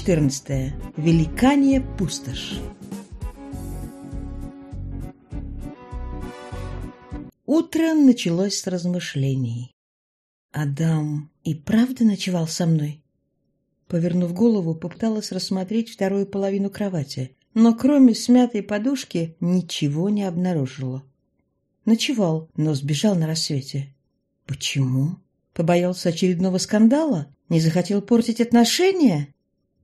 Глава 14. Великания пустошь. Утро началось с размышлений. Адам и правда ночевал со мной? Повернув голову, попыталась рассмотреть вторую половину кровати, но кроме смятой подушки ничего не обнаружила. Ночевал, но сбежал на рассвете. Почему? Побоялся очередного скандала? Не захотел портить отношения?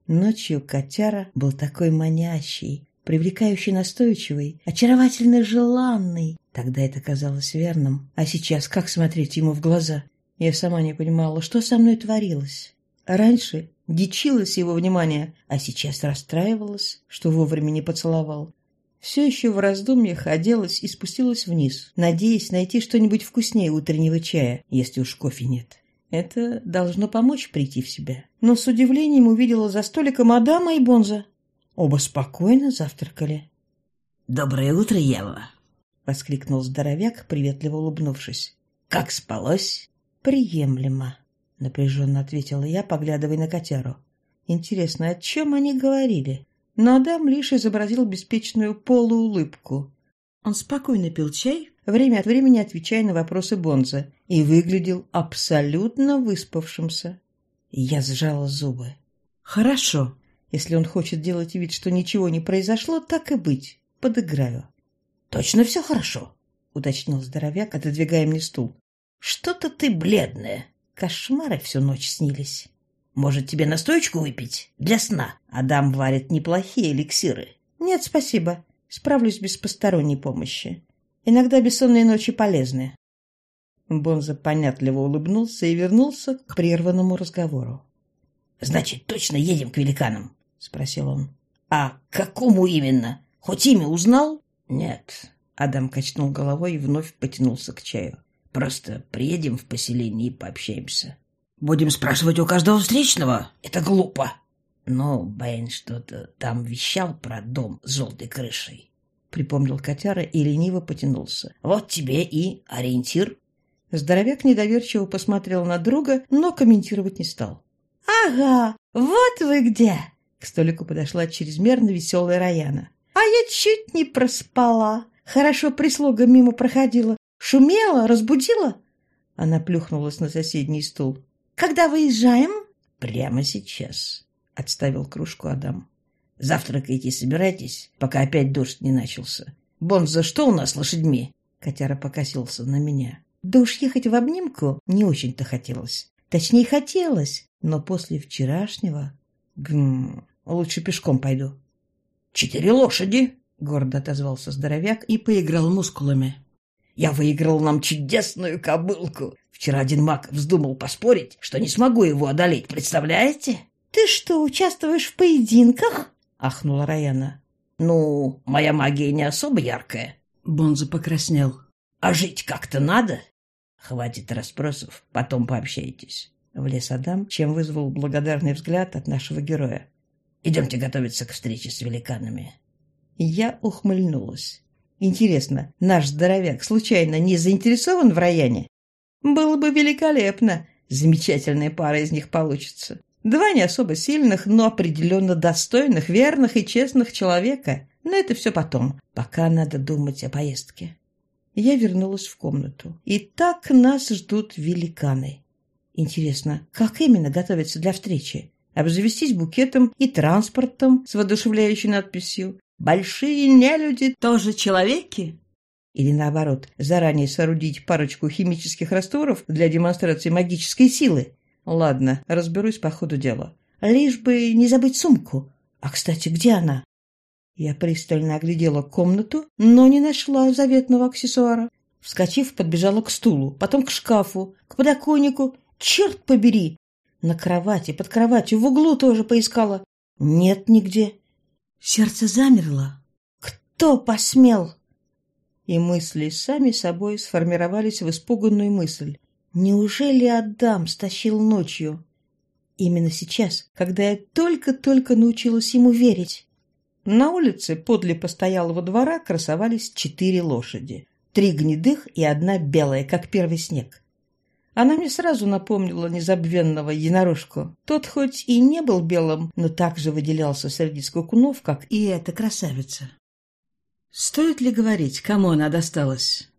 Ночью котяра был такой манящий, привлекающий настойчивый, очаровательно желанный. Тогда это казалось верным. А сейчас как смотреть ему в глаза? Я сама не понимала, что со мной творилось. Раньше дичилось его внимание, а сейчас расстраивалась, что вовремя не поцеловал. Все еще в раздумьях оделась и спустилась вниз, надеясь найти что-нибудь вкуснее утреннего чая, если уж кофе нет. Это должно помочь прийти в себя. Но с удивлением увидела за столиком Адама и Бонза. Оба спокойно завтракали. «Доброе утро, Ева!» — воскликнул здоровяк, приветливо улыбнувшись. «Как спалось?» «Приемлемо», — напряженно ответила я, поглядывая на котяру. «Интересно, о чем они говорили?» Но Адам лишь изобразил беспечную полуулыбку. Он спокойно пил чай, время от времени отвечая на вопросы Бонза, и выглядел абсолютно выспавшимся. Я сжала зубы. «Хорошо. Если он хочет делать вид, что ничего не произошло, так и быть. Подыграю». «Точно все хорошо?» — уточнил здоровяк, отодвигая мне стул. «Что-то ты бледная. Кошмары всю ночь снились. Может, тебе настоечку выпить? Для сна. Адам варит неплохие эликсиры». «Нет, спасибо. Справлюсь без посторонней помощи. Иногда бессонные ночи полезны. Бонза понятливо улыбнулся и вернулся к прерванному разговору. «Значит, точно едем к великанам?» — спросил он. «А какому именно? Хоть имя узнал?» «Нет». Адам качнул головой и вновь потянулся к чаю. «Просто приедем в поселение и пообщаемся. Будем спрашивать у каждого встречного? Это глупо». Но Бэйн что-то там вещал про дом с желтой крышей припомнил котяра и лениво потянулся. «Вот тебе и ориентир». Здоровяк недоверчиво посмотрел на друга, но комментировать не стал. «Ага, вот вы где!» К столику подошла чрезмерно веселая Раяна. «А я чуть не проспала. Хорошо прислуга мимо проходила. Шумела, разбудила?» Она плюхнулась на соседний стул. «Когда выезжаем?» «Прямо сейчас», — отставил кружку Адам. Завтракайте собирайтесь, пока опять дождь не начался. Бонза, что у нас лошадьми?» Котяра покосился на меня. Да уж ехать в обнимку не очень-то хотелось. Точнее, хотелось, но после вчерашнего... Гм, лучше пешком пойду. «Четыре лошади!» — гордо отозвался здоровяк и поиграл мускулами. «Я выиграл нам чудесную кобылку. Вчера один маг вздумал поспорить, что не смогу его одолеть, представляете?» «Ты что, участвуешь в поединках?» — ахнула Раяна. «Ну, моя магия не особо яркая». Бонза покраснел. «А жить как-то надо?» «Хватит расспросов, потом пообщайтесь». Влез Адам, чем вызвал благодарный взгляд от нашего героя. «Идемте готовиться к встрече с великанами». Я ухмыльнулась. «Интересно, наш здоровяк случайно не заинтересован в Раяне? Было бы великолепно. Замечательная пара из них получится. Два не особо сильных, но определенно достойных, верных и честных человека. Но это все потом, пока надо думать о поездке. Я вернулась в комнату. И так нас ждут великаны. Интересно, как именно готовиться для встречи? Обзавестись букетом и транспортом с воодушевляющей надписью «Большие нелюди тоже человеки?» Или наоборот, заранее соорудить парочку химических растворов для демонстрации магической силы? Ладно, разберусь по ходу дела. Лишь бы не забыть сумку. А, кстати, где она? Я пристально оглядела комнату, но не нашла заветного аксессуара. Вскочив, подбежала к стулу, потом к шкафу, к подоконнику. Черт побери! На кровати, под кроватью, в углу тоже поискала. Нет нигде. Сердце замерло. Кто посмел? И мысли сами собой сформировались в испуганную мысль. Неужели Адам стащил ночью? Именно сейчас, когда я только-только научилась ему верить. На улице подле постоялого двора красовались четыре лошади. Три гнедых и одна белая, как первый снег. Она мне сразу напомнила незабвенного единорожку. Тот хоть и не был белым, но также выделялся среди скакунов, как и эта красавица. Стоит ли говорить, кому она досталась?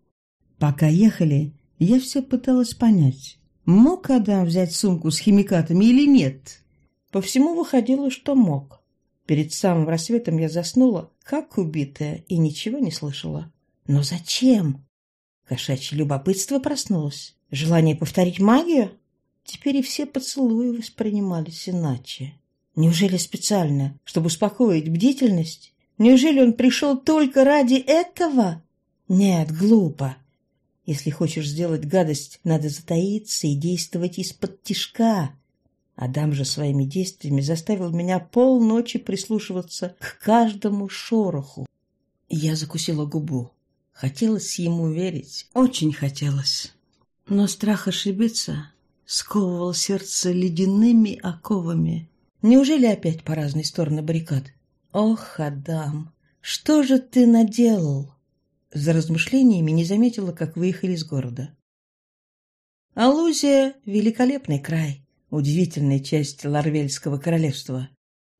Пока ехали, я все пыталась понять, мог Адам взять сумку с химикатами или нет. По всему выходило, что мог. Перед самым рассветом я заснула, как убитая, и ничего не слышала. Но зачем? Кошачье любопытство проснулось. Желание повторить магию? Теперь и все поцелуи воспринимались иначе. Неужели специально, чтобы успокоить бдительность? Неужели он пришел только ради этого? Нет, глупо. Если хочешь сделать гадость, надо затаиться и действовать из-под тишка. Адам же своими действиями заставил меня полночи прислушиваться к каждому шороху. Я закусила губу. Хотелось ему верить, очень хотелось. Но страх ошибиться сковывал сердце ледяными оковами. Неужели опять по разные стороны баррикад? Ох, Адам, что же ты наделал? За размышлениями не заметила, как выехали из города. Алузия — великолепный край, удивительная часть Ларвельского королевства.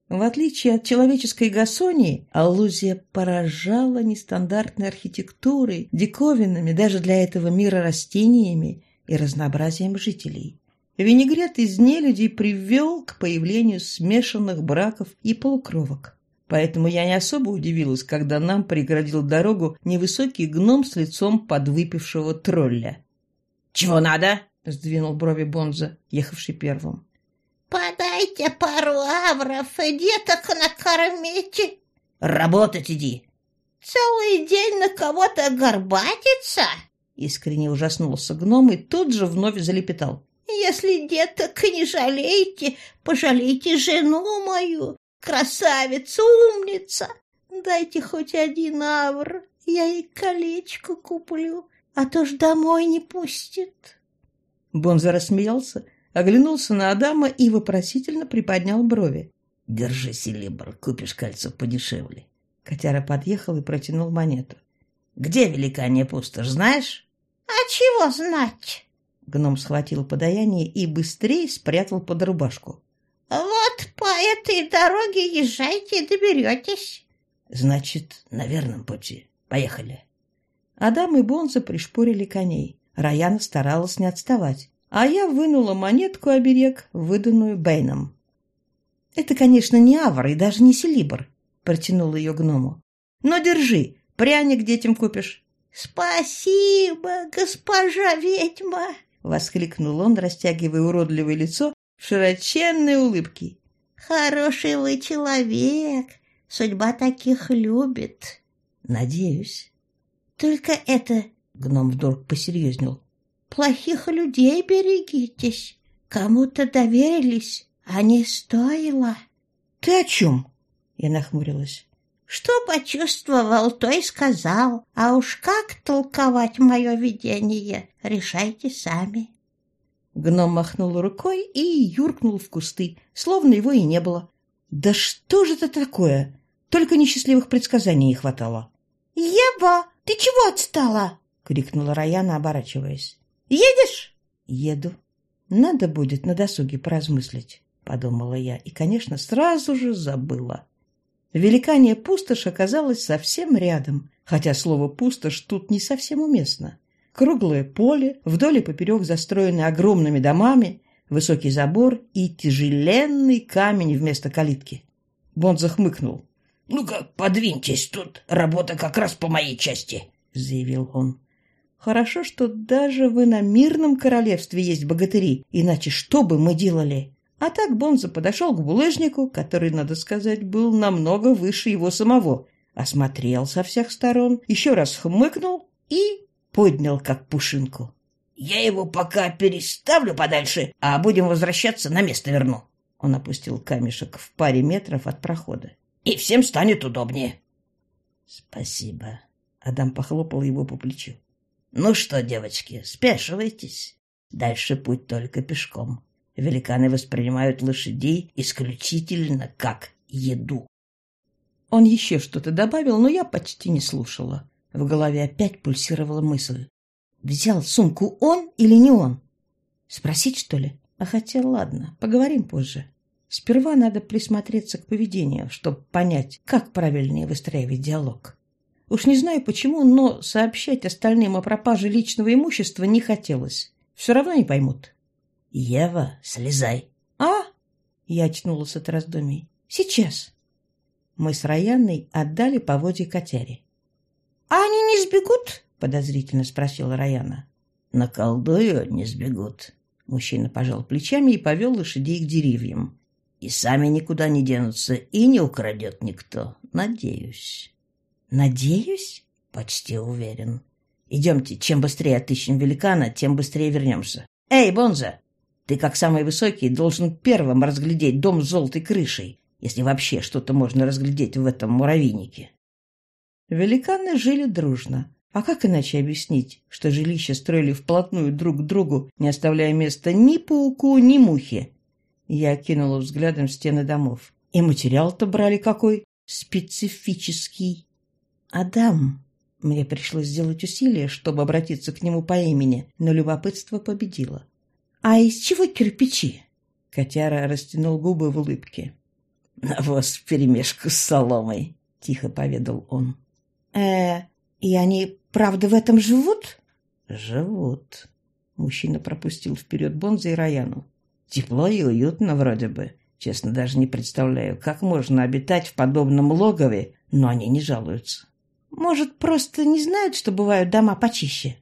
В отличие от человеческой Гасонии, Аллузия поражала нестандартной архитектурой, диковинными даже для этого мира растениями и разнообразием жителей. Винегрет из нелюдей привел к появлению смешанных браков и полукровок. Поэтому я не особо удивилась, когда нам преградил дорогу невысокий гном с лицом подвыпившего тролля. «Чего надо?» — сдвинул брови Бонза, ехавший первым. «Подайте пару авров и деток накормите». «Работать иди». «Целый день на кого-то горбатиться?» Искренне ужаснулся гном и тут же вновь залепетал. «Если деток не жалеете, пожалейте жену мою, красавица, умница. Дайте хоть один авр, я ей колечко куплю, а то ж домой не пустит». Бонза рассмеялся, оглянулся на Адама и вопросительно приподнял брови. «Держи, Селибр, купишь кольцо подешевле». Котяра подъехал и протянул монету. «Где великанье пустошь, знаешь?» «А чего знать?» Гном схватил подаяние и быстрее спрятал под рубашку. «Вот по этой дороге езжайте и доберетесь». «Значит, на верном пути. Поехали». Адам и Бонза пришпорили коней. Раяна старалась не отставать а я вынула монетку-оберег, выданную Бэйном. «Это, конечно, не авар и даже не селибр», — протянула ее гному. «Но держи, пряник детям купишь». «Спасибо, госпожа ведьма!» — воскликнул он, растягивая уродливое лицо в широченной улыбке. «Хороший вы человек, судьба таких любит». «Надеюсь». «Только это...» — гном вдруг посерьезнел. Плохих людей берегитесь. Кому-то доверились, а не стоило. Ты о чем? Я нахмурилась. Что почувствовал, то и сказал. А уж как толковать мое видение, решайте сами. Гном махнул рукой и юркнул в кусты, словно его и не было. «Да что же это такое? Только несчастливых предсказаний не хватало». «Ева, ты чего отстала?» — крикнула Раяна, оборачиваясь. Едешь?» «Еду. Надо будет на досуге поразмыслить», — подумала я, и, конечно, сразу же забыла. Великанья пустошь оказалась совсем рядом, хотя слово «пустошь» тут не совсем уместно. Круглое поле, вдоль и поперек застроенное огромными домами, высокий забор и тяжеленный камень вместо калитки. Бонд захмыкнул. «Ну-ка, подвиньтесь, тут работа как раз по моей части», — заявил он. Хорошо, что даже в иномирном королевстве есть богатыри, иначе что бы мы делали? А так Бонза подошел к булыжнику, который, надо сказать, был намного выше его самого, осмотрел со всех сторон, еще раз хмыкнул и поднял как пушинку. «Я его пока переставлю подальше, а будем возвращаться, на место верну». Он опустил камешек в паре метров от прохода. «И всем станет удобнее». «Спасибо». Адам похлопал его по плечу. Ну что, девочки, спешивайтесь. Дальше путь только пешком. Великаны воспринимают лошадей исключительно как еду. Он еще что-то добавил, но я почти не слушала. В голове опять пульсировала мысль. Взял сумку он или не он? Спросить, что ли? А хотя ладно, поговорим позже. Сперва надо присмотреться к поведению, чтобы понять, как правильнее выстраивать диалог. Уж не знаю почему, но сообщать остальным о пропаже личного имущества не хотелось. Все равно не поймут. «Ева, слезай!» «А?» Я очнулась от раздумий. «Сейчас». Мы с Раяной отдали поводья котяре. «А они не сбегут?» — подозрительно спросила Раяна. «Наколдую, не сбегут». Мужчина пожал плечами и повел лошадей к деревьям. «И сами никуда не денутся, и не украдет никто. Надеюсь». «Надеюсь?» «Почти уверен. Идемте, чем быстрее отыщем великана, тем быстрее вернемся. Эй, Бонза, ты, как самый высокий, должен первым разглядеть дом с желтой крышей, если вообще что-то можно разглядеть в этом муравейнике». Великаны жили дружно. А как иначе объяснить, что жилища строили вплотную друг к другу, не оставляя места ни пауку, ни мухе? Я кинула взглядом стены домов. И материал-то брали какой? Специфический. Адам. Мне пришлось сделать усилие, чтобы обратиться к нему по имени, но любопытство победило. «А из чего кирпичи?» Котяра растянул губы в улыбке. «Навоз вперемешку с соломой», — тихо поведал он. «Э, и они правда в этом живут?» «Живут». Мужчина пропустил вперед Бонза и Раяну. «Тепло и уютно вроде бы. Честно, даже не представляю, как можно обитать в подобном логове, но они не жалуются». «Может, просто не знают, что бывают дома почище?»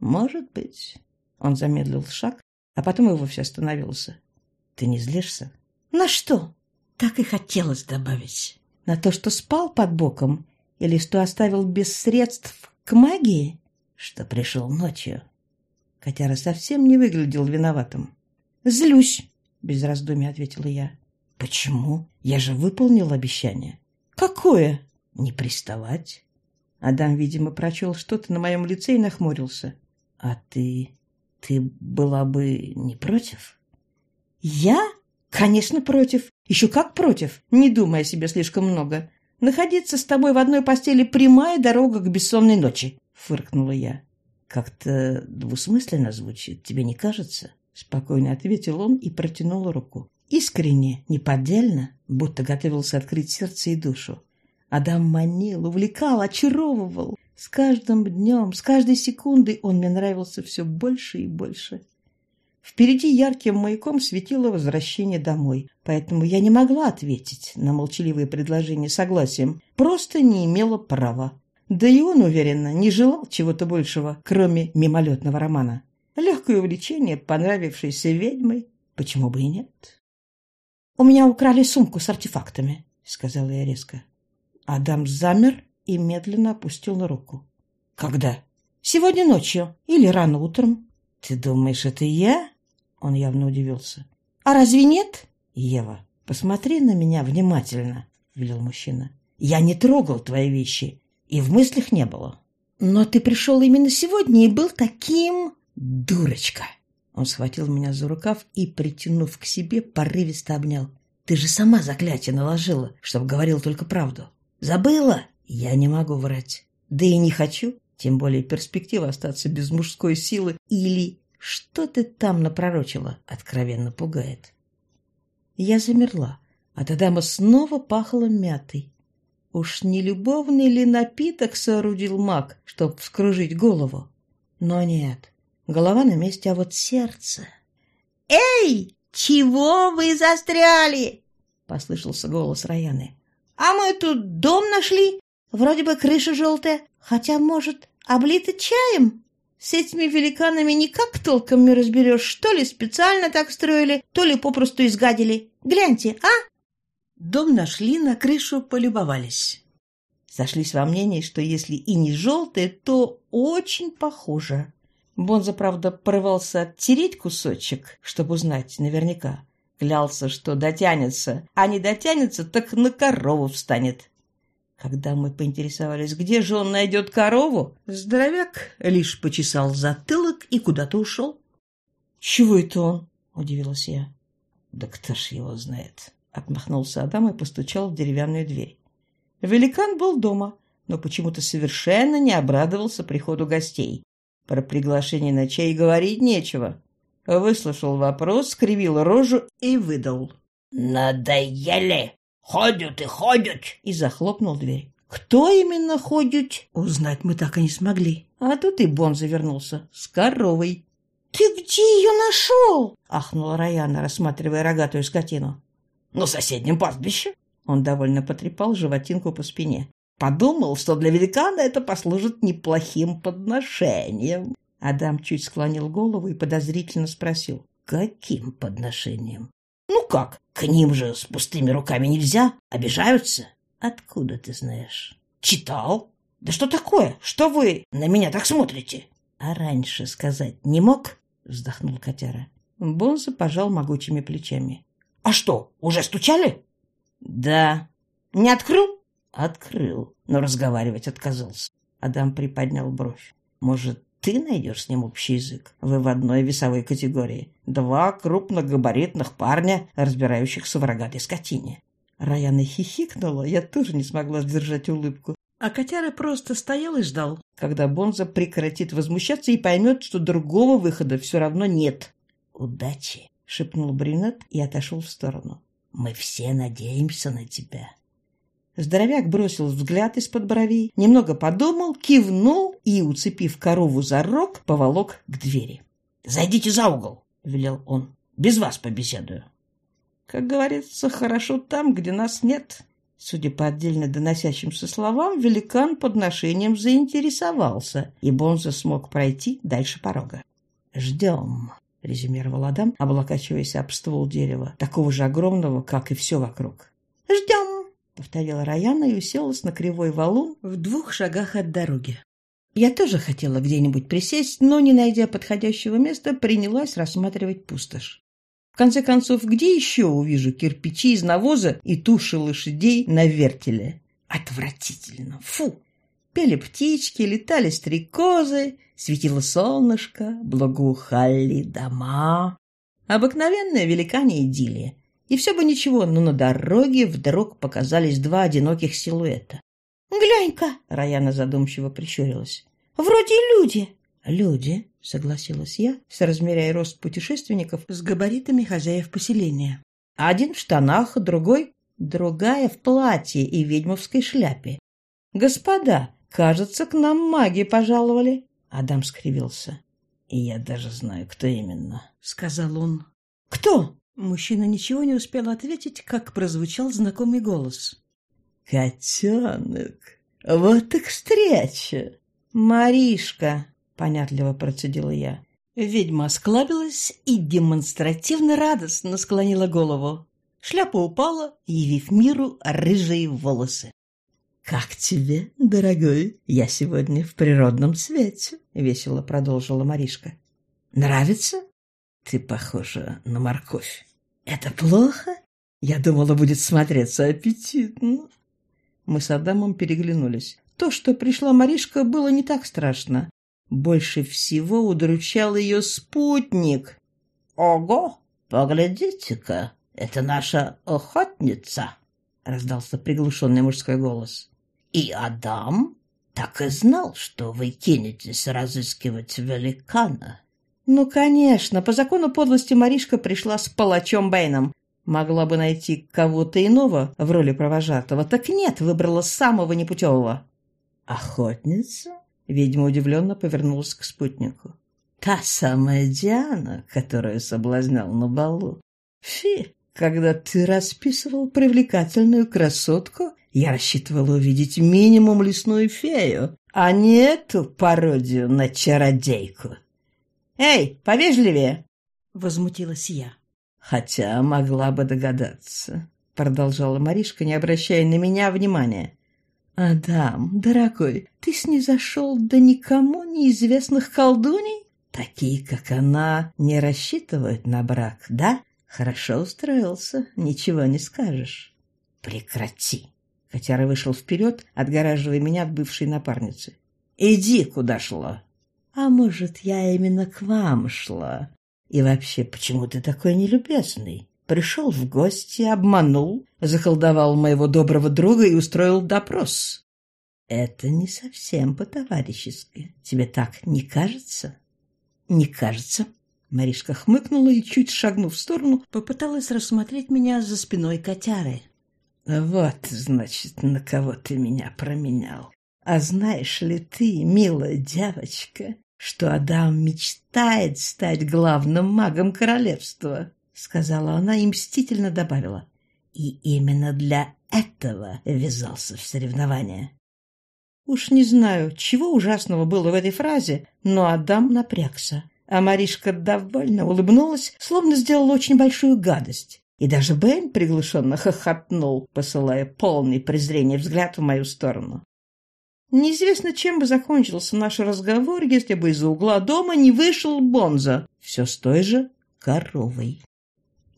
«Может быть». Он замедлил шаг, а потом и вовсе остановился. «Ты не злишься?» «На что?» Так и хотелось добавить. «На то, что спал под боком или что оставил без средств к магии? Что пришел ночью? Котяра совсем не выглядел виноватым. «Злюсь», — без раздумий ответила я. «Почему? Я же выполнил обещание». «Какое?» «Не приставать». Адам, видимо, прочел что-то на моем лице и нахмурился. «А ты... ты была бы не против?» «Я? Конечно, против. Еще как против, не думая себе слишком много. Находиться с тобой в одной постели прямая дорога к бессонной ночи, фыркнула я. Как-то двусмысленно звучит, тебе не кажется? Спокойно ответил он и протянул руку. Искренне, неподдельно, будто готовился открыть сердце и душу. Адам манил, увлекал, очаровывал. С каждым днем, с каждой секундой он мне нравился все больше и больше. Впереди ярким маяком светило возвращение домой, поэтому я не могла ответить на молчаливое предложение согласием, просто не имела права. Да и он, уверенно, не желал чего-то большего, кроме мимолетного романа. Легкое увлечение, понравившееся ведьмой, почему бы и нет? «У меня украли сумку с артефактами», — сказала я резко. Адам замер и медленно опустил руку. «Когда?» «Сегодня ночью или рано утром». «Ты думаешь, это я?» Он явно удивился. «А разве нет?» «Ева, посмотри на меня внимательно», — велел мужчина. «Я не трогал твои вещи, и в мыслях не было». «Но ты пришел именно сегодня и был таким...» «Дурочка!» Он схватил меня за рукав и, притянув к себе, порывисто обнял. «Ты же сама заклятие наложила, чтобы говорил только правду. Забыла? Я не могу врать. Да и не хочу. Тем более перспектива остаться без мужской силы или что ты там напророчила? Откровенно пугает. Я замерла. От Адама снова пахло мятой. Уж не любовный ли напиток соорудил маг, чтоб вскружить голову? Но нет, голова на месте, а вот сердце... «Эй, чего вы застряли?» — послышался голос Раяны. «А мы тут дом нашли. Вроде бы крыша желтая, хотя, может, облита чаем?» С этими великанами никак толком не разберешь, то ли специально так строили, то ли попросту изгадили. Гляньте, а? Дом нашли, на крышу полюбовались. Сошлись во мнении, что если и не желтое, то очень похоже. Бонза, правда, порывался оттереть кусочек, чтобы узнать наверняка. Клялся, что дотянется, а не дотянется, так на корову встанет. Когда мы поинтересовались, где же он найдет корову, здоровяк лишь почесал затылок и куда-то ушел. — Чего это он? — удивилась я. — Да кто ж его знает? — отмахнулся Адам и постучал в деревянную дверь. Великан был дома, но почему-то совершенно не обрадовался приходу гостей. Про приглашение на чай говорить нечего. выслушал вопрос, скривил рожу и выдал. «Надоели! Ходят и ходят!» И захлопнул дверь. Кто именно ходит, узнать мы так и не смогли. А тут и Бон завернулся с коровой. «Ты где ее нашел?» — ахнула Раяна, рассматривая рогатую скотину. «На соседнем пастбище». Он довольно потрепал животинку по спине. Подумал, что для великана это послужит неплохим подношением. Адам чуть склонил голову и подозрительно спросил. «Каким подношением?» «Ну как? К ним же с пустыми руками нельзя. Обижаются». Откуда ты знаешь? Читал. Да что такое? Что вы на меня так смотрите? А раньше сказать не мог? Вздохнул котяра. Бонза пожал могучими плечами. А что, уже стучали? Да. Не открыл? Открыл, но разговаривать отказался. Адам приподнял бровь. Может, ты найдешь с ним общий язык? Вы в одной весовой категории. Два крупногабаритных парня, разбирающихся в рогатой скотине. Раяна хихикнула, я тоже не смогла сдержать улыбку. А котяра просто стоял и ждал, когда Бонза прекратит возмущаться и поймет, что другого выхода все равно нет. «Удачи!» — шепнул брюнет и отошел в сторону. «Мы все надеемся на тебя». Здоровяк бросил взгляд из-под бровей, немного подумал, кивнул и, уцепив корову за рог, поволок к двери. «Зайдите за угол!» — велел он. «Без вас побеседую». Как говорится, хорошо там, где нас нет. Судя по отдельно доносящимся словам, великан подношением заинтересовался, и Бонза смог пройти дальше порога. «Ждем», — резюмировал Адам, облокачиваясь об ствол дерева, такого же огромного, как и все вокруг. «Ждем», — повторила Раяна и уселась на кривой валун в двух шагах от дороги. Я тоже хотела где-нибудь присесть, но, не найдя подходящего места, принялась рассматривать пустошь. В конце концов, где еще увижу кирпичи из навоза и туши лошадей на вертеле? Отвратительно! Фу! Пели птички, летали стрекозы, светило солнышко, благоухали дома. Обыкновенная великане идиллия. И все бы ничего, но на дороге вдруг показались два одиноких силуэта. «Глянь-ка!» — Раяна задумчиво прищурилась. «Вроде люди!» «Люди», — согласилась я, соразмеряя рост путешественников с габаритами хозяев поселения. Один в штанах, другой, другая в платье и ведьмовской шляпе. «Господа, кажется, к нам маги пожаловали». Адам скривился. «И я даже знаю, кто именно», — сказал он. «Кто?» Мужчина ничего не успел ответить, как прозвучал знакомый голос. «Котенок, вот так встреча!» «Маришка!» понятливо процедила я. Ведьма осклабилась и демонстративно радостно склонила голову. Шляпа упала, явив миру рыжие волосы. «Как тебе, дорогой? Я сегодня в природном цвете», — весело продолжила Маришка. «Нравится? Ты похожа на морковь». «Это плохо? Я думала, будет смотреться аппетитно». Мы с Адамом переглянулись. То, что пришла Маришка, было не так страшно. Больше всего удручал ее спутник. «Ого! Поглядите-ка, это наша охотница!» — раздался приглушенный мужской голос. «И Адам так и знал, что вы кинетесь разыскивать великана». «Ну, конечно, по закону подлости Маришка пришла с палачом Бэйном. Могла бы найти кого-то иного в роли провожатого, так нет, выбрала самого непутевого». «Охотница?» Ведьма удивленно повернулась к спутнику. «Та самая Диана, которую соблазнял на балу. Фи, когда ты расписывал привлекательную красотку, я рассчитывала увидеть минимум лесную фею, а не эту пародию на чародейку». «Эй, повежливее!» — возмутилась я. «Хотя могла бы догадаться», — продолжала Маришка, не обращая на меня внимания. «Адам, дорогой, ты снизошел до никому неизвестных колдуней? Такие, как она, не рассчитывают на брак, да? Хорошо устроился, ничего не скажешь». «Прекрати!» Котяра вышел вперед, отгораживая меня от бывшей напарницы. «Иди, куда шла!» «А может, я именно к вам шла? И вообще, почему ты такой нелюбезный?» Пришел в гости, обманул, заколдовал моего доброго друга и устроил допрос. Это не совсем по-товарищески. Тебе так не кажется? Не кажется? Маришка хмыкнула и, чуть шагнув в сторону, попыталась рассмотреть меня за спиной котяры. «Вот, значит, на кого ты меня променял. А знаешь ли ты, милая девочка, что Адам мечтает стать главным магом королевства?» — сказала она и мстительно добавила. «И именно для этого ввязался в соревнования». Уж не знаю, чего ужасного было в этой фразе, но Адам напрягся. А Маришка довольно улыбнулась, словно сделала очень большую гадость. И даже Бен приглушенно хохотнул, посылая полный презрения взгляд в мою сторону. Неизвестно, чем бы закончился наш разговор, если бы из-за угла дома не вышел Бонза, все с той же коровой.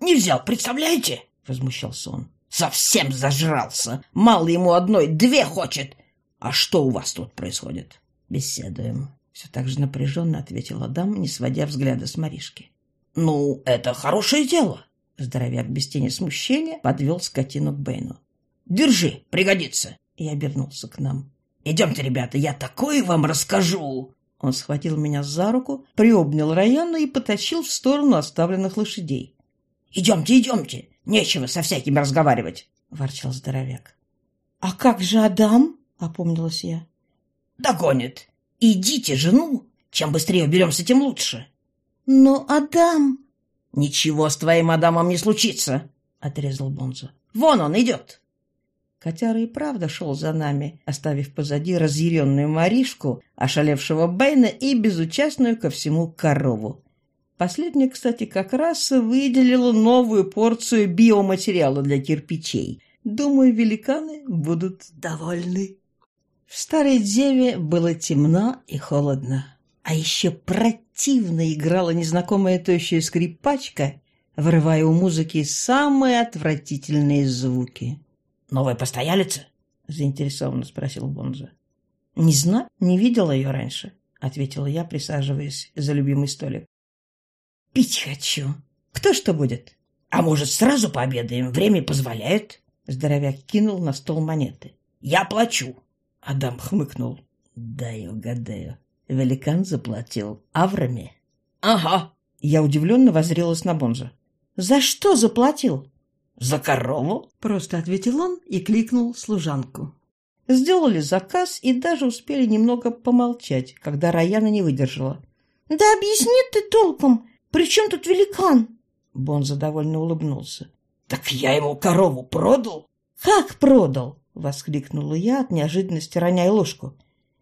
«Не взял, представляете?» — возмущался он. «Совсем зажрался! Мало ему одной, две хочет! А что у вас тут происходит?» «Беседуем», все так же напряженно ответил Адам, не сводя взгляда с Маришки. «Ну, это хорошее дело!» Здоровяк без тени смущения подвел скотину к Бэйну. «Держи, пригодится!» И обернулся к нам. «Идемте, ребята, я такое вам расскажу!» Он схватил меня за руку, приобнял Раяну и потащил в сторону оставленных лошадей. «Идемте, идемте! Нечего со всякими разговаривать!» — ворчал здоровяк. «А как же Адам?» — опомнилась я. «Догонит! Идите жену. Чем быстрее уберемся, тем лучше. Но Адам... Ничего с твоим Адамом не случится, отрезал Бонзо. Вон он идет. Котяра и правда шел за нами, оставив позади разъяренную Маришку, ошалевшего Бэйна и безучастную ко всему корову. Последняя, кстати, как раз выделила новую порцию биоматериала для кирпичей. Думаю, великаны будут довольны. В старой деве было темно и холодно. А еще противно играла незнакомая тощая скрипачка, вырывая у музыки самые отвратительные звуки. «Новая постоялица?» — заинтересованно спросил Бонза. «Не знаю, не видела ее раньше», — ответила я, присаживаясь за любимый столик. «Пить хочу. Кто что будет?» «А может, сразу пообедаем? Время позволяет?» Здоровяк кинул на стол монеты. «Я плачу». Адам хмыкнул. «Дай угадаю. Великан заплатил аврами?» «Ага». Я удивленно воззрелась на Бонза. «За что заплатил?» «За корову?» Просто ответил он и кликнул служанку. Сделали заказ и даже успели немного помолчать, когда Раяна не выдержала. «Да объясни ты толком, при чем тут великан?» Бонза довольно улыбнулся. «Так я ему корову продал?» «Как продал?» — воскликнула я от неожиданности, роняя ложку.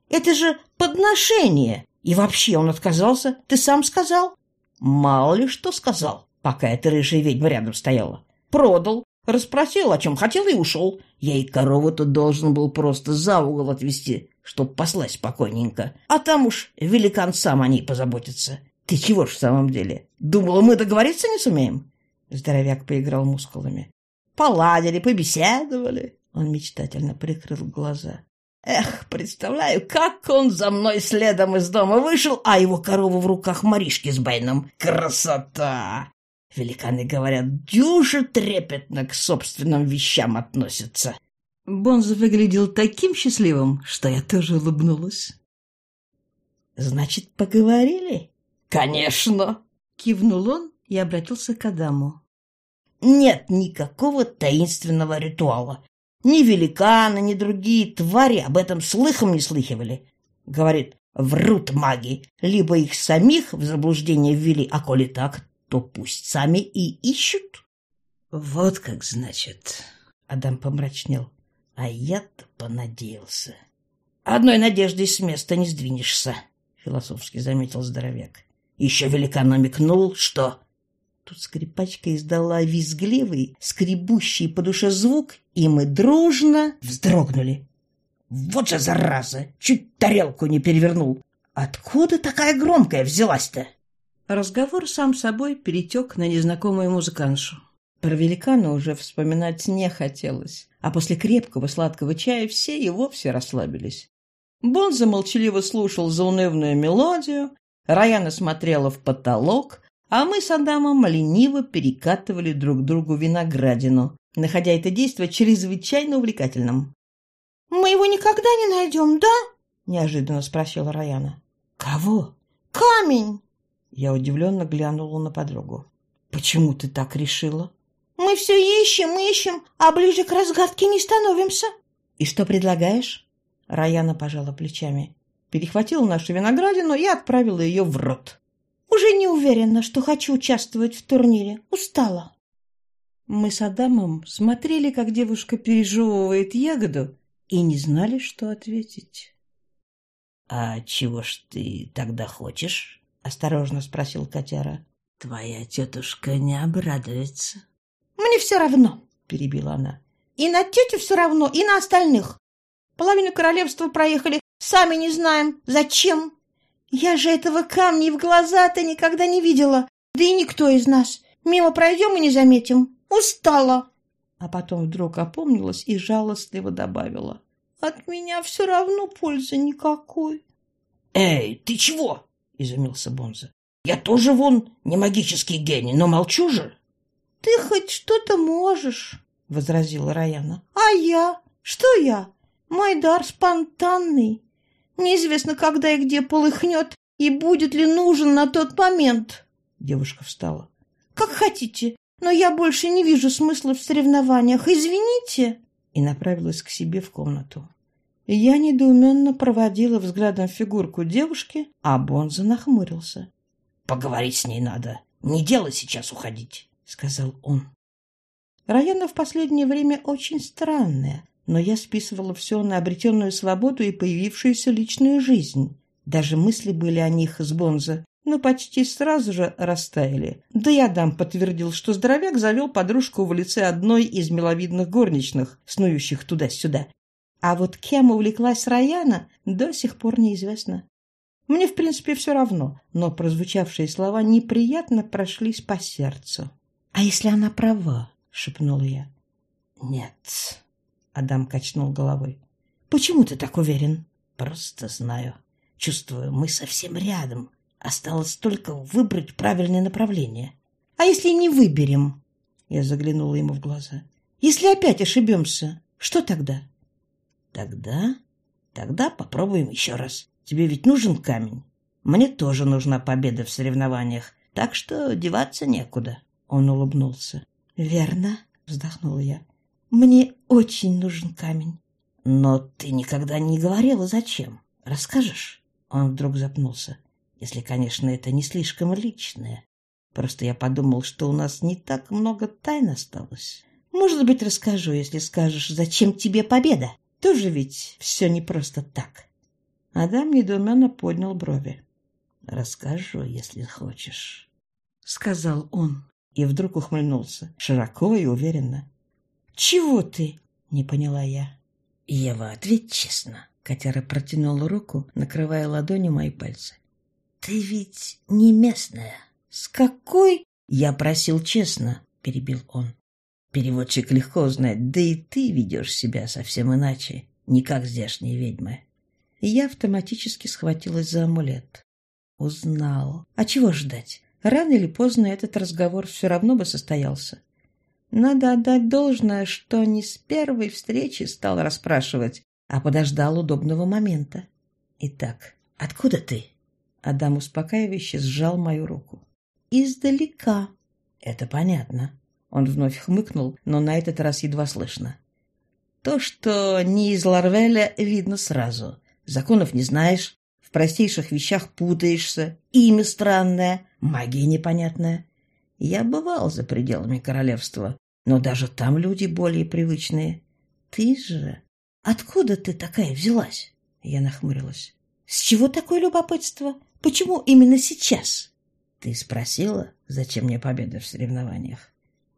«Это же подношение! И вообще он отказался, ты сам сказал?» «Мало ли что сказал, пока эта рыжая ведьма рядом стояла. Продал, расспросил, о чем хотел, и ушел. Я и корову-то должен был просто за угол отвезти, чтоб послать спокойненько. А там уж великан сам о ней позаботится. Ты чего ж в самом деле? Думала, мы договориться не сумеем?» Здоровяк поиграл мускулами. «Поладили, побеседовали». Он мечтательно прикрыл глаза. Эх, представляю, как он за мной следом из дома вышел, а его корова в руках Маришки с Бэйном. Красота! Великаны говорят, дюже трепетно к собственным вещам относятся. Бонз выглядел таким счастливым, что я тоже улыбнулась. «Значит, поговорили?» «Конечно!» — кивнул он и обратился к Адаму. «Нет никакого таинственного ритуала. Ни великаны, ни другие твари об этом слыхом не слыхивали. Говорит, врут маги, либо их самих в заблуждение ввели, а коли так, то пусть сами и ищут. Вот как значит, Адам помрачнел. А я-то понадеялся. Одной надеждой с места не сдвинешься, философски заметил здоровяк. Еще великан намекнул, что Тут скрипачка издала визгливый, скребущий по душе звук, и мы дружно вздрогнули. Вот же зараза! Чуть тарелку не перевернул. Откуда такая громкая взялась-то? Разговор сам собой перетек на незнакомую музыканшу. Про великана уже вспоминать не хотелось, а после крепкого сладкого чая все и вовсе расслабились. Бонза молчаливо слушал заунывную мелодию, Раяна смотрела в потолок, а мы с Адамом лениво перекатывали друг другу виноградину, находя это действие чрезвычайно увлекательным. «Мы его никогда не найдем, да?» – неожиданно спросила Раяна. «Кого?» «Камень!» Я удивленно глянула на подругу. «Почему ты так решила?» «Мы все ищем, ищем, а ближе к разгадке не становимся». «И что предлагаешь?» Раяна пожала плечами. Перехватила нашу виноградину и отправила ее в рот. «Уже не уверена, что хочу участвовать в турнире. Устала». Мы с Адамом смотрели, как девушка пережевывает ягоду, и не знали, что ответить. «А чего ж ты тогда хочешь?» — осторожно спросил котяра. «Твоя тетушка не обрадуется». «Мне все равно», — перебила она. «И на тетю все равно, и на остальных. Половину королевства проехали, сами не знаем, зачем. Я же этого камня и в глаза-то никогда не видела, да и никто из нас. Мимо пройдем и не заметим. Устала». А потом вдруг опомнилась и жалостливо добавила. «От меня все равно пользы никакой». «Эй, ты чего?» — изумился Бонза. «Я тоже вон не магический гений, но молчу же». «Ты хоть что-то можешь», — возразила Раяна. «А я? Что я? Мой дар спонтанный. Неизвестно, когда и где полыхнет, и будет ли нужен на тот момент». Девушка встала. «Как хотите, но я больше не вижу смысла в соревнованиях. Извините!» И направилась к себе в комнату. Я недоуменно проводила взглядом фигурку девушки, а Бонза нахмурился. «Поговорить с ней надо. Не дело сейчас уходить», — сказал он. Раяна в последнее время очень странная, но я списывала все на обретенную свободу и появившуюся личную жизнь. Даже мысли были о них с Бонза, но почти сразу же растаяли. Да и Адам подтвердил, что здоровяк завел подружку в лице одной из миловидных горничных, снующих туда-сюда. А вот кем увлеклась Раяна, до сих пор неизвестно. Мне, в принципе, все равно, но прозвучавшие слова неприятно прошлись по сердцу. «А если она права?» — шепнула я. «Нет», — Адам качнул головой. «Почему ты так уверен?» «Просто знаю. Чувствую, мы совсем рядом. Осталось только выбрать правильное направление». «А если не выберем?» Я заглянула ему в глаза. «Если опять ошибемся, что тогда?» Тогда... Тогда попробуем еще раз. Тебе ведь нужен камень? Мне тоже нужна победа в соревнованиях, так что деваться некуда. Он улыбнулся. Верно, вздохнула я. Мне очень нужен камень. Но ты никогда не говорила, зачем. Расскажешь? Он вдруг запнулся. Если, конечно, это не слишком личное. Просто я подумал, что у нас не так много тайн осталось. Может быть, расскажу, если скажешь, зачем тебе победа? Тоже ведь все не просто так. Адам недоуменно поднял брови. «Расскажу, если хочешь», — сказал он. И вдруг ухмыльнулся, широко и уверенно. «Чего ты?» — не поняла я. «Ева, ответь честно». Котяра протянула руку, накрывая ладонью мои пальцы. «Ты ведь не местная». «С какой?» «Я просил честно», — перебил он. Переводчик легко узнать, да и ты ведешь себя совсем иначе, не как здешние ведьмы. И я автоматически схватилась за амулет. Узнал. А чего ждать? Рано или поздно этот разговор все равно бы состоялся. Надо отдать должное, что не с первой встречи стал расспрашивать, а подождал удобного момента. Итак, откуда ты? Адам успокаивающе сжал мою руку. Издалека. Это понятно. Он вновь хмыкнул, но на этот раз едва слышно. То, что не из Ларвеля, видно сразу. Законов не знаешь, в простейших вещах путаешься, имя странное, магия непонятная. Я бывал за пределами королевства, но даже там люди более привычные. Ты же... Откуда ты такая взялась? Я нахмурилась. С чего такое любопытство? Почему именно сейчас? Ты спросила, зачем мне победа в соревнованиях?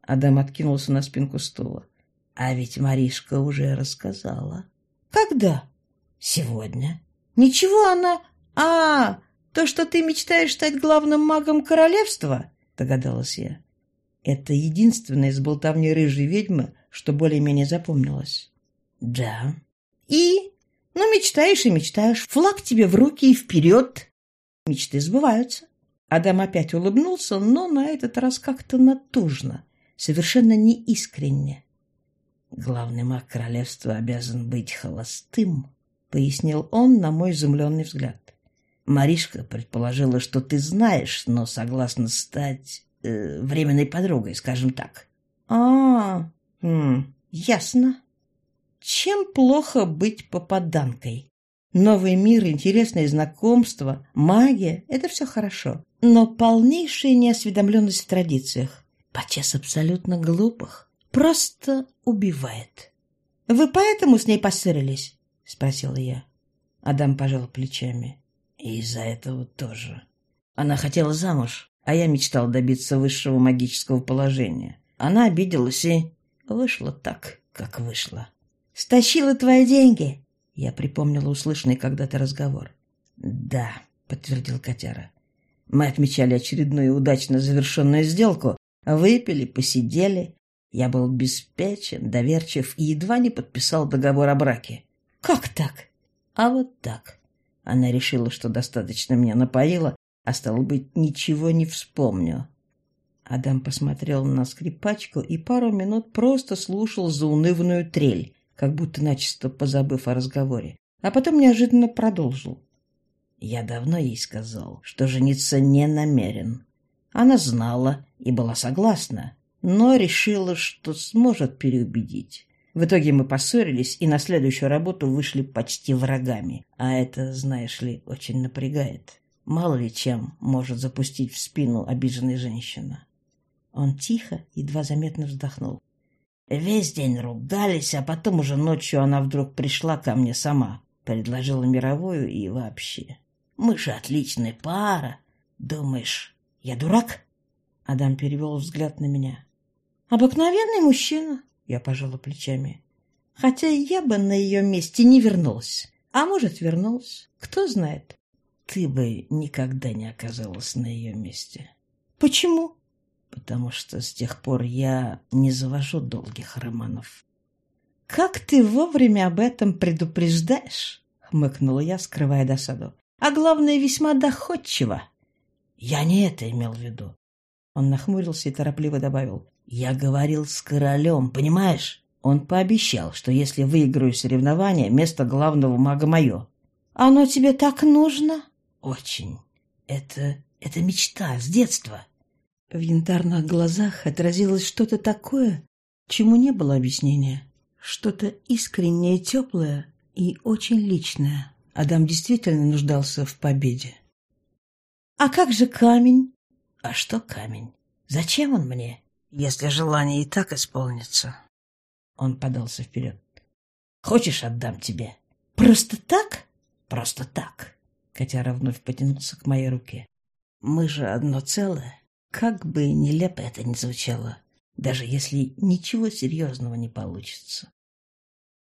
Адам откинулся на спинку стула. А ведь Маришка уже рассказала. Когда? Сегодня. Ничего она... А, то, что ты мечтаешь стать главным магом королевства? Догадалась я. Это единственное из болтовни рыжей ведьмы, что более-менее запомнилось. Да. И? Ну, мечтаешь и мечтаешь. Флаг тебе в руки и вперед. Мечты сбываются. Адам опять улыбнулся, но на этот раз как-то натужно совершенно неискренне. «Главный маг королевства обязан быть холостым», — пояснил он на мой изумленный взгляд. Маришка предположила, что ты знаешь, но согласна стать э, временной подругой, скажем так. А, хм, ясно. Чем плохо быть попаданкой? Новый мир, интересные знакомства, магия — это все хорошо. Но полнейшая неосведомленность в традициях, подчас абсолютно глупых, просто убивает. «Вы поэтому с ней поссорились?» — спросила я. Адам пожал плечами. И из-за этого тоже. Она хотела замуж, а я мечтал добиться высшего магического положения. Она обиделась и вышло так, как вышло. «Стащила твои деньги?» Я припомнила услышанный когда-то разговор. «Да», — подтвердил котяра. «Мы отмечали очередную удачно завершенную сделку, выпили, посидели. Я был беспечен, доверчив и едва не подписал договор о браке». «Как так?» «А вот так. Она решила, что достаточно меня напоила, а стало быть, ничего не вспомню. Адам посмотрел на скрипачку и пару минут просто слушал заунывную трель, как будто начисто позабыв о разговоре, а потом неожиданно продолжил. Я давно ей сказал, что жениться не намерен. Она знала и была согласна, но решила, что сможет переубедить. В итоге мы поссорились и на следующую работу вышли почти врагами. А это, знаешь ли, очень напрягает. Мало ли чем может запустить в спину обиженная женщина. Он тихо, едва заметно вздохнул. Весь день ругались, а потом уже ночью она вдруг пришла ко мне сама. Предложила мировую и вообще. Мы же отличная пара. Думаешь, я дурак? Адам перевел взгляд на меня. Обыкновенный мужчина, я пожала плечами. Хотя я бы на ее месте не вернулась. А может, вернулась. Кто знает. Ты бы никогда не оказалась на ее месте. Почему? Потому что с тех пор я не завожу долгих романов. Как ты вовремя об этом предупреждаешь? Хмыкнула я, скрывая досаду. А главное, весьма доходчиво. Я не это имел в виду. Он нахмурился и торопливо добавил. Я говорил с королем, понимаешь? Он пообещал, что если выиграю соревнование, место главного мага мое. Оно тебе так нужно? Очень. Это... это мечта с детства. В янтарных глазах отразилось что-то такое, чему не было объяснения. Что-то искреннее, теплое и очень личное. Адам действительно нуждался в победе. «А как же камень?» «А что камень? Зачем он мне?» если желание и так исполнится. Он подался вперед. Хочешь, отдам тебе? Просто так? Просто так. Котяра вновь потянулся к моей руке. Мы же одно целое. Как бы нелепо это ни звучало, даже если ничего серьезного не получится.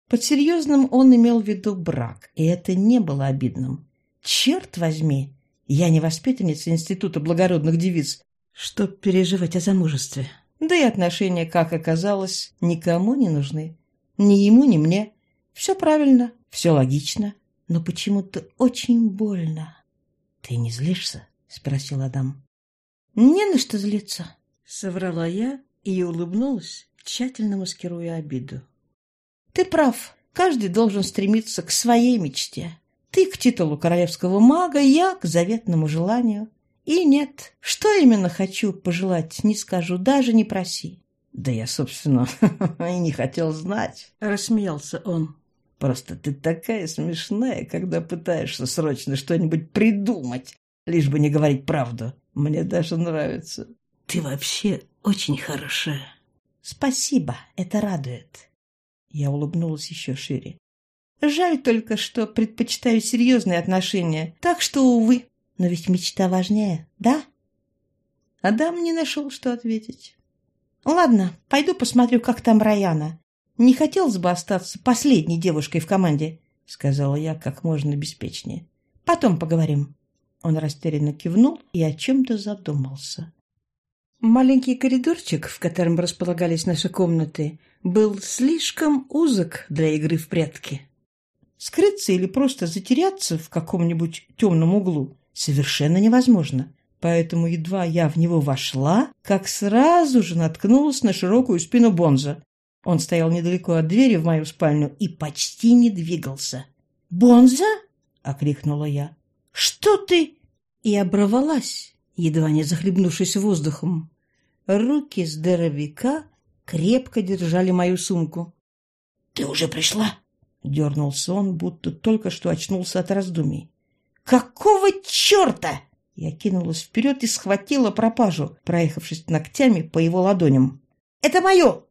Под серьезным он имел в виду брак, и это не было обидным. Черт возьми, я не воспитанница Института благородных девиц, чтоб переживать о замужестве. Да и отношения, как оказалось, никому не нужны. Ни ему, ни мне. Все правильно, все логично, но почему-то очень больно. — Ты не злишься? — спросил Адам. — Не на что злиться, — соврала я и улыбнулась, тщательно маскируя обиду. — Ты прав, каждый должен стремиться к своей мечте. Ты к титулу королевского мага, я к заветному желанию. И нет, что именно хочу пожелать, не скажу, даже не проси. Да я, собственно, и не хотел знать, рассмеялся он. Просто ты такая смешная, когда пытаешься срочно что-нибудь придумать, лишь бы не говорить правду. Мне даже нравится. Ты вообще очень хорошая. Спасибо, это радует. Я улыбнулась еще шире. Жаль только, что предпочитаю серьезные отношения, так что, увы. Но ведь мечта важнее, да? Адам не нашел, что ответить. Ладно, пойду посмотрю, как там Раяна. Не хотелось бы остаться последней девушкой в команде, сказала я как можно беспечнее. Потом поговорим. Он растерянно кивнул и о чем-то задумался. Маленький коридорчик, в котором располагались наши комнаты, был слишком узок для игры в прятки. Скрыться или просто затеряться в каком-нибудь темном углу совершенно невозможно. Поэтому едва я в него вошла, как сразу же наткнулась на широкую спину Бонза. Он стоял недалеко от двери в мою спальню и почти не двигался. «Бонза?» — окрикнула я. Что ты?» И оборвалась, едва не захлебнувшись воздухом. Руки здоровяка крепко держали мою сумку. «Ты уже пришла?» — дернулся он, будто только что очнулся от раздумий. «Какого черта?» Я кинулась вперед и схватила пропажу, проехавшись ногтями по его ладоням. «Это мое!»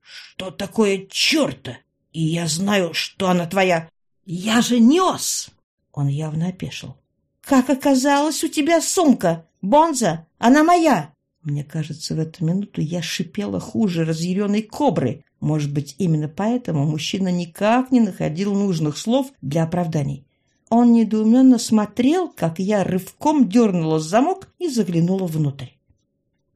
«Что такое черта? И я знаю, что она твоя. Я же нес!» Он явно опешил. «Как оказалось, у тебя сумка! Бонза! Она моя!» Мне кажется, в эту минуту я шипела хуже разъяренной кобры. Может быть, именно поэтому мужчина никак не находил нужных слов для оправданий. Он недоуменно смотрел, как я рывком дернула замок и заглянула внутрь.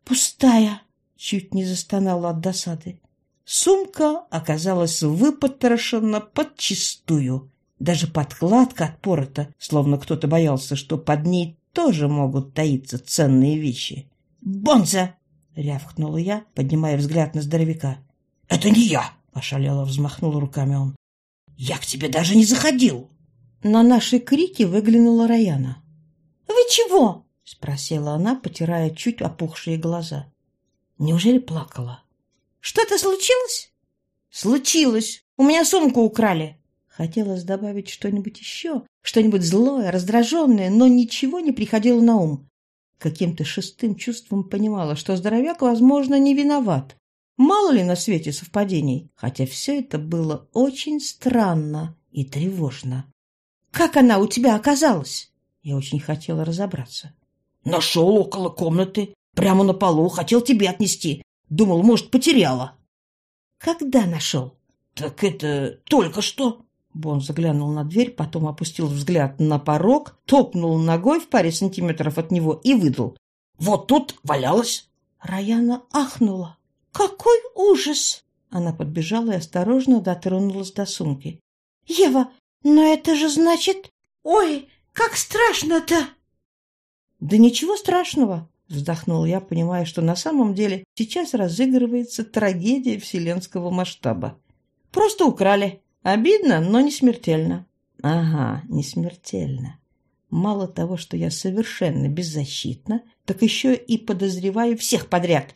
«Пустая!» — чуть не застонала от досады. Сумка оказалась выпотрошена подчистую. Даже подкладка отпорота, словно кто-то боялся, что под ней тоже могут таиться ценные вещи. «Бонза!» — рявкнула я, поднимая взгляд на здоровяка. «Это не я!» — ошалело взмахнул руками он. «Я к тебе даже не заходил!» На наши крики выглянула Раяна. «Вы чего?» — спросила она, потирая чуть опухшие глаза. Неужели плакала? «Что-то случилось?» «Случилось! У меня сумку украли!» Хотелось добавить что-нибудь еще, что-нибудь злое, раздраженное, но ничего не приходило на ум. Каким-то шестым чувством понимала, что здоровяк, возможно, не виноват. Мало ли на свете совпадений, хотя все это было очень странно и тревожно. Как она у тебя оказалась? Я очень хотела разобраться. Нашел около комнаты, прямо на полу, хотел тебе отнести. Думал, может, потеряла. Когда нашел? Так это только что. Бон заглянул на дверь, потом опустил взгляд на порог, топнул ногой в паре сантиметров от него и выдал. Вот тут валялась. Раяна ахнула. «Какой ужас!» Она подбежала и осторожно дотронулась до сумки. «Ева, но это же значит... Ой, как страшно-то! Да ничего страшного, вздохнул я, понимая, что на самом деле сейчас разыгрывается трагедия вселенского масштаба. Просто украли. Обидно, но не смертельно. Ага, не смертельно. Мало того, что я совершенно беззащитна, так еще и подозреваю всех подряд.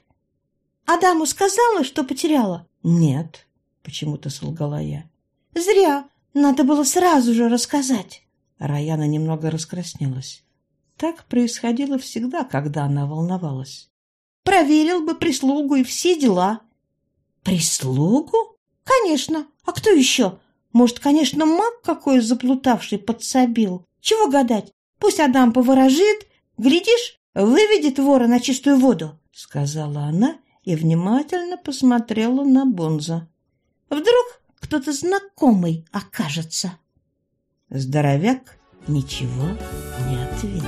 Адаму сказала, что потеряла? Нет, почему-то солгала я. Зря. Надо было сразу же рассказать. Раяна немного раскраснелась. Так происходило всегда, когда она волновалась. Проверил бы прислугу и все дела. Прислугу? Конечно. А кто еще? Может, конечно, маг какой заплутавший подсобил. Чего гадать? Пусть Адам поворожит, глядишь, выведет вора на чистую воду, — сказала она и внимательно посмотрела на Бонза. Вдруг кто-то знакомый окажется. Здоровяк ничего не ответил.